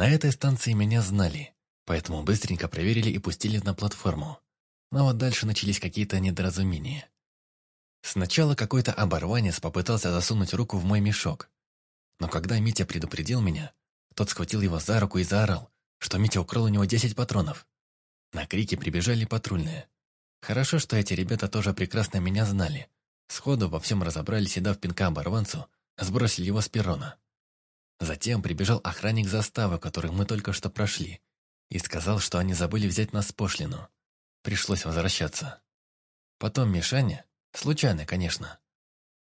На этой станции меня знали, поэтому быстренько проверили и пустили на платформу. Но вот дальше начались какие-то недоразумения. Сначала какой-то оборванец попытался засунуть руку в мой мешок. Но когда Митя предупредил меня, тот схватил его за руку и заорал, что Митя украл у него 10 патронов. На крики прибежали патрульные. Хорошо, что эти ребята тоже прекрасно меня знали. Сходу во всем разобрались и дав пинка оборванцу, сбросили его с перрона. Затем прибежал охранник заставы, который мы только что прошли, и сказал, что они забыли взять нас пошлину. Пришлось возвращаться. Потом Мишаня, случайно, конечно,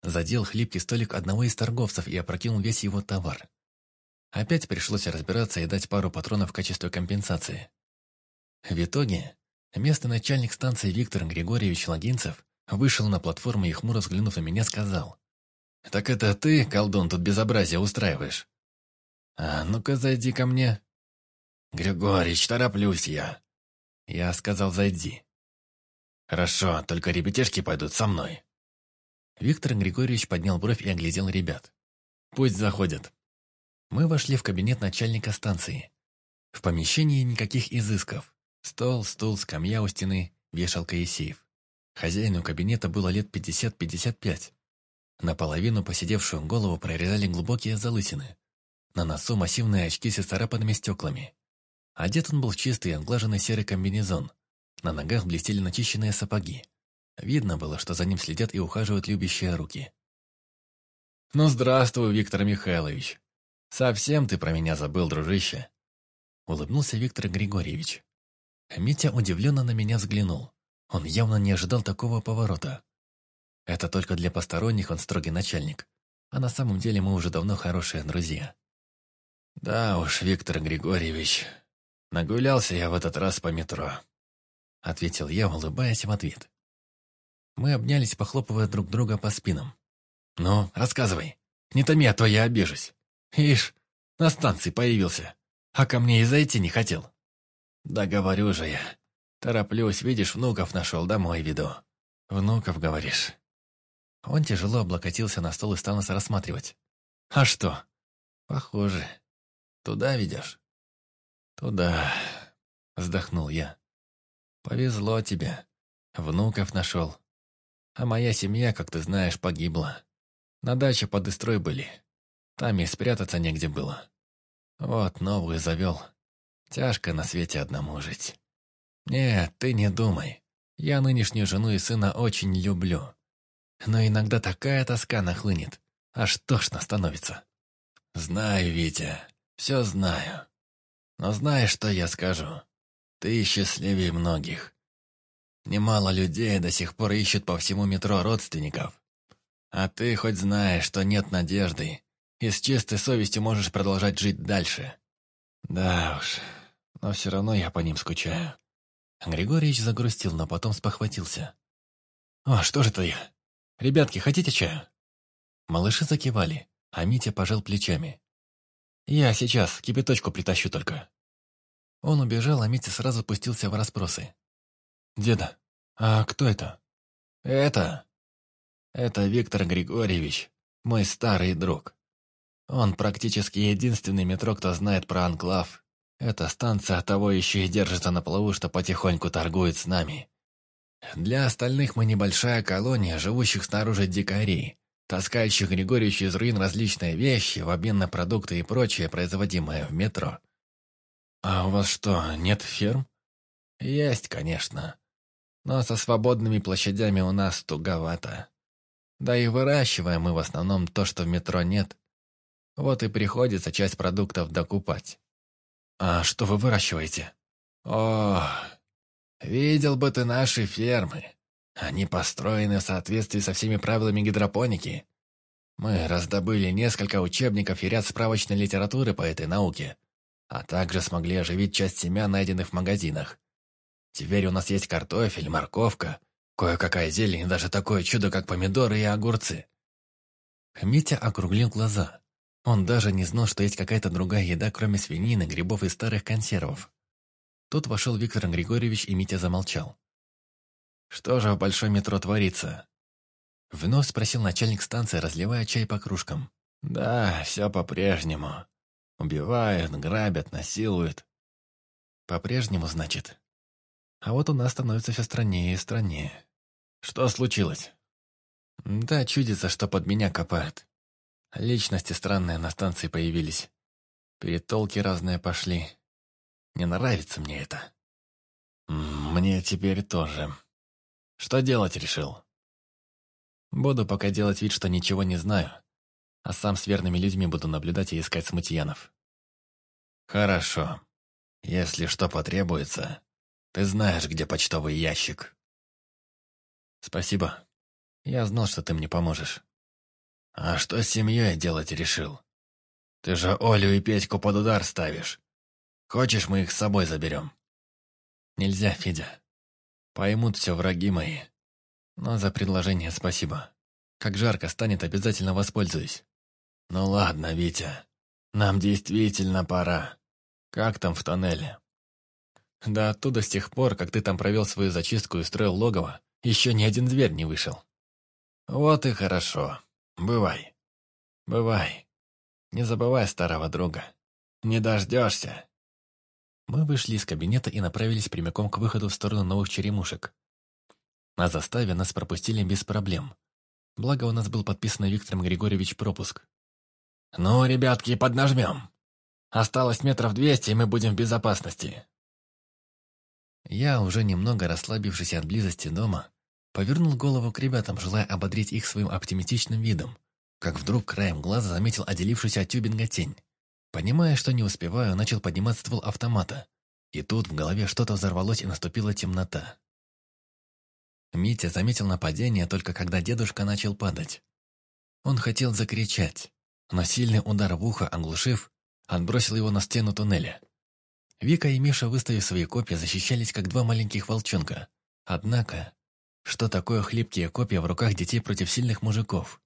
задел хлипкий столик одного из торговцев и опрокинул весь его товар. Опять пришлось разбираться и дать пару патронов в качестве компенсации. В итоге, местный начальник станции Виктор Григорьевич Логинцев вышел на платформу и, хмуро взглянув на меня, сказал, «Так это ты, колдун, тут безобразие устраиваешь?» «А ну-ка, зайди ко мне». «Григорич, тороплюсь я». Я сказал, зайди. «Хорошо, только ребятишки пойдут со мной». Виктор Григорьевич поднял бровь и оглядел ребят. «Пусть заходят». Мы вошли в кабинет начальника станции. В помещении никаких изысков. Стол, стул, скамья у стены, вешалка и сейф. Хозяину кабинета было лет 50-55. Наполовину посидевшую голову прорезали глубокие залысины. На носу массивные очки с исцарапанными стеклами. Одет он был в чистый отглаженный серый комбинезон. На ногах блестели начищенные сапоги. Видно было, что за ним следят и ухаживают любящие руки. «Ну, здравствуй, Виктор Михайлович. Совсем ты про меня забыл, дружище?» Улыбнулся Виктор Григорьевич. Митя удивленно на меня взглянул. Он явно не ожидал такого поворота. Это только для посторонних он строгий начальник. А на самом деле мы уже давно хорошие друзья. «Да уж, Виктор Григорьевич, нагулялся я в этот раз по метро», ответил я, улыбаясь в ответ. Мы обнялись, похлопывая друг друга по спинам. «Ну, рассказывай. Не томи, а то я обижусь. Ишь, на станции появился, а ко мне и зайти не хотел». «Да говорю же я. Тороплюсь, видишь, внуков нашел, домой веду». «Внуков, говоришь?» Он тяжело облокотился на стол и стал нас рассматривать. «А что?» «Похоже. Туда ведешь?» «Туда», — вздохнул я. «Повезло тебе. Внуков нашел. А моя семья, как ты знаешь, погибла. На даче под Истрой были. Там и спрятаться негде было. Вот новую завел. Тяжко на свете одному жить. Нет, ты не думай. Я нынешнюю жену и сына очень люблю. Но иногда такая тоска нахлынет, аж тошно становится. Знаю, Витя, все знаю. Но знаешь, что я скажу? Ты счастливее многих. Немало людей до сих пор ищут по всему метро родственников. А ты хоть знаешь, что нет надежды, и с чистой совестью можешь продолжать жить дальше. Да уж, но все равно я по ним скучаю. Григорьевич загрустил, но потом спохватился. «О, что же это я? Ребятки, хотите чаю?» Малыши закивали, а Митя пожал плечами. «Я сейчас кипяточку притащу только». Он убежал, а Митя сразу пустился в расспросы. «Деда, а кто это?» «Это... Это Виктор Григорьевич, мой старый друг. Он практически единственный метро, кто знает про Анклав. Эта станция того еще и держится на плаву, что потихоньку торгует с нами. Для остальных мы небольшая колония, живущих снаружи дикарей, таскающих Григорьевичу из руин различные вещи в обмен на продукты и прочее, производимое в метро. «А у вас что, нет ферм?» «Есть, конечно но со свободными площадями у нас туговато. Да и выращиваем мы в основном то, что в метро нет. Вот и приходится часть продуктов докупать. А что вы выращиваете? О, видел бы ты наши фермы. Они построены в соответствии со всеми правилами гидропоники. Мы раздобыли несколько учебников и ряд справочной литературы по этой науке, а также смогли оживить часть семян, найденных в магазинах. Теперь у нас есть картофель, морковка, кое-какая зелень и даже такое чудо, как помидоры и огурцы. Митя округлил глаза. Он даже не знал, что есть какая-то другая еда, кроме свинины, грибов и старых консервов. Тут вошел Виктор Григорьевич, и Митя замолчал. «Что же в большом метро творится?» Вновь спросил начальник станции, разливая чай по кружкам. «Да, все по-прежнему. Убивают, грабят, насилуют. По-прежнему, значит. А вот у нас становится все страннее и страннее. Что случилось? Да, чудится, что под меня копают. Личности странные на станции появились. Перетолки разные пошли. Не нравится мне это. Мне теперь тоже. Что делать решил? Буду пока делать вид, что ничего не знаю, а сам с верными людьми буду наблюдать и искать смутьянов. Хорошо. Если что потребуется, ты знаешь, где почтовый ящик. Спасибо. Я знал, что ты мне поможешь. А что с семьей делать решил? Ты же Олю и Петьку под удар ставишь. Хочешь, мы их с собой заберем? Нельзя, Федя. Поймут все враги мои. Но за предложение спасибо. Как жарко станет, обязательно воспользуюсь. Ну ладно, Витя. Нам действительно пора. Как там в тоннеле? Да оттуда с тех пор, как ты там провел свою зачистку и строил логово, еще ни один зверь не вышел. Вот и хорошо. Бывай. Бывай. Не забывай старого друга. Не дождешься. Мы вышли из кабинета и направились прямиком к выходу в сторону новых черемушек. На заставе нас пропустили без проблем. Благо, у нас был подписан Виктором Григорьевич пропуск. «Ну, ребятки, поднажмем. Осталось метров двести, и мы будем в безопасности». Я, уже немного расслабившись от близости дома, повернул голову к ребятам, желая ободрить их своим оптимистичным видом, как вдруг краем глаза заметил отделившуюся от тюбинга тень. Понимая, что не успеваю, начал поднимать ствол автомата. И тут в голове что-то взорвалось и наступила темнота. Митя заметил нападение только когда дедушка начал падать. Он хотел закричать, но сильный удар в ухо, оглушив, отбросил его на стену туннеля. Вика и Миша, выставив свои копья, защищались, как два маленьких волчонка. Однако, что такое хлипкие копья в руках детей против сильных мужиков?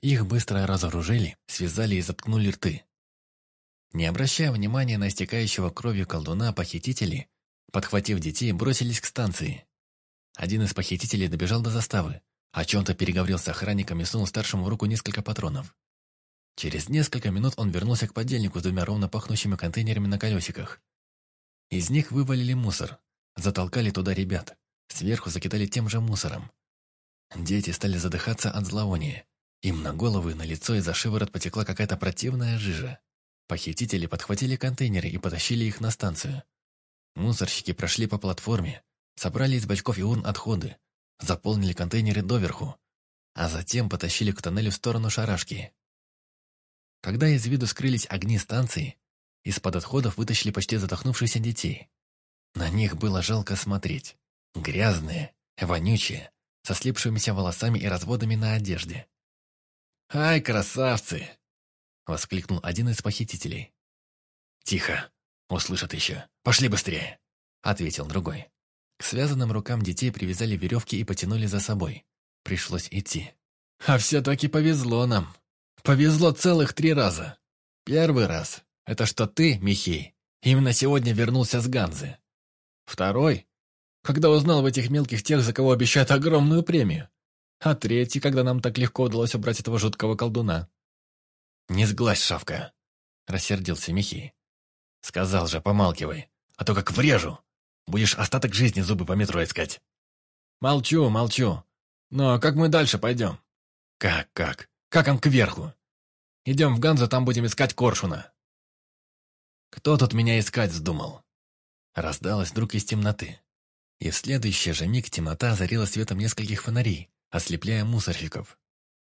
Их быстро разоружили, связали и заткнули рты. Не обращая внимания на истекающего кровью колдуна, похитители, подхватив детей, бросились к станции. Один из похитителей добежал до заставы, о чем-то переговорил с охранником и сунул старшему в руку несколько патронов. Через несколько минут он вернулся к подельнику с двумя ровно пахнущими контейнерами на колесиках. Из них вывалили мусор, затолкали туда ребят, сверху закидали тем же мусором. Дети стали задыхаться от зловония. Им на головы, на лицо и за шиворот потекла какая-то противная жижа. Похитители подхватили контейнеры и потащили их на станцию. Мусорщики прошли по платформе, собрали из бачков и урн отходы, заполнили контейнеры доверху, а затем потащили к тоннелю в сторону шарашки. Когда из виду скрылись огни станции, из-под отходов вытащили почти задохнувшихся детей. На них было жалко смотреть. Грязные, вонючие, со слипшимися волосами и разводами на одежде. «Ай, красавцы!» — воскликнул один из похитителей. «Тихо! Услышат еще! Пошли быстрее!» — ответил другой. К связанным рукам детей привязали веревки и потянули за собой. Пришлось идти. «А все-таки повезло нам! Повезло целых три раза! Первый раз — это что ты, Михей, именно сегодня вернулся с Ганзы. Второй — когда узнал в этих мелких тех, за кого обещают огромную премию. А третий, когда нам так легко удалось убрать этого жуткого колдуна. «Не сглазь, шавка!» — рассердился Михей. «Сказал же, помалкивай, а то как врежу! Будешь остаток жизни зубы по метро искать!» «Молчу, молчу. Но как мы дальше пойдем?» «Как, как? Как он кверху? Идем в Ганзу, там будем искать Коршуна». «Кто тут меня искать вздумал?» Раздалось вдруг из темноты. И в следующий же миг темнота озарила светом нескольких фонарей, ослепляя мусорщиков.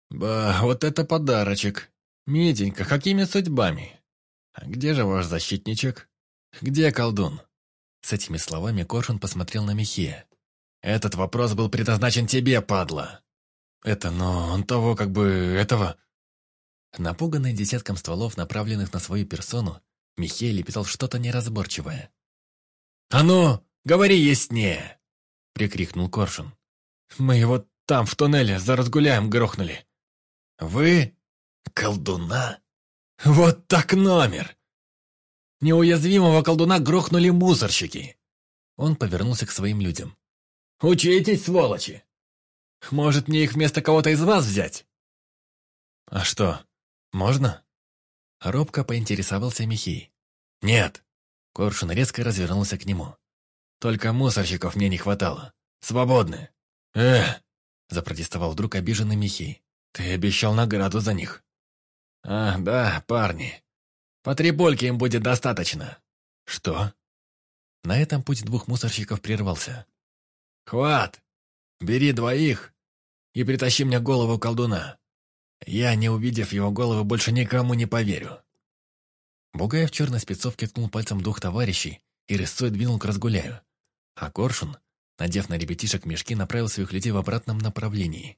«Ба, вот это подарочек!» «Митенька, какими судьбами? А где же ваш защитничек? Где колдун?» С этими словами Коршун посмотрел на Михея. «Этот вопрос был предназначен тебе, падла!» «Это, но он того, как бы, этого...» Напуганный десятком стволов, направленных на свою персону, Михей лепетал что-то неразборчивое. «А ну, говори яснее!» — прикрикнул Коршун. «Мы его там, в туннеле, за разгуляем грохнули». «Вы?» Колдуна? Вот так номер! Неуязвимого колдуна грохнули мусорщики. Он повернулся к своим людям. «Учитесь, сволочи! Может, мне их вместо кого-то из вас взять?» «А что, можно?» Робко поинтересовался Михей. «Нет!» Коршун резко развернулся к нему. «Только мусорщиков мне не хватало. Свободны!» «Эх!» Запротестовал вдруг обиженный Михей. «Ты обещал награду за них». «Ах, да, парни. По три польки им будет достаточно». «Что?» На этом путь двух мусорщиков прервался. «Хват! Бери двоих и притащи мне голову колдуна. Я, не увидев его головы, больше никому не поверю». Бугаев в черной спецовке ткнул пальцем двух товарищей и рысцой двинул к разгуляю. А Коршун, надев на ребятишек мешки, направил своих людей в обратном направлении.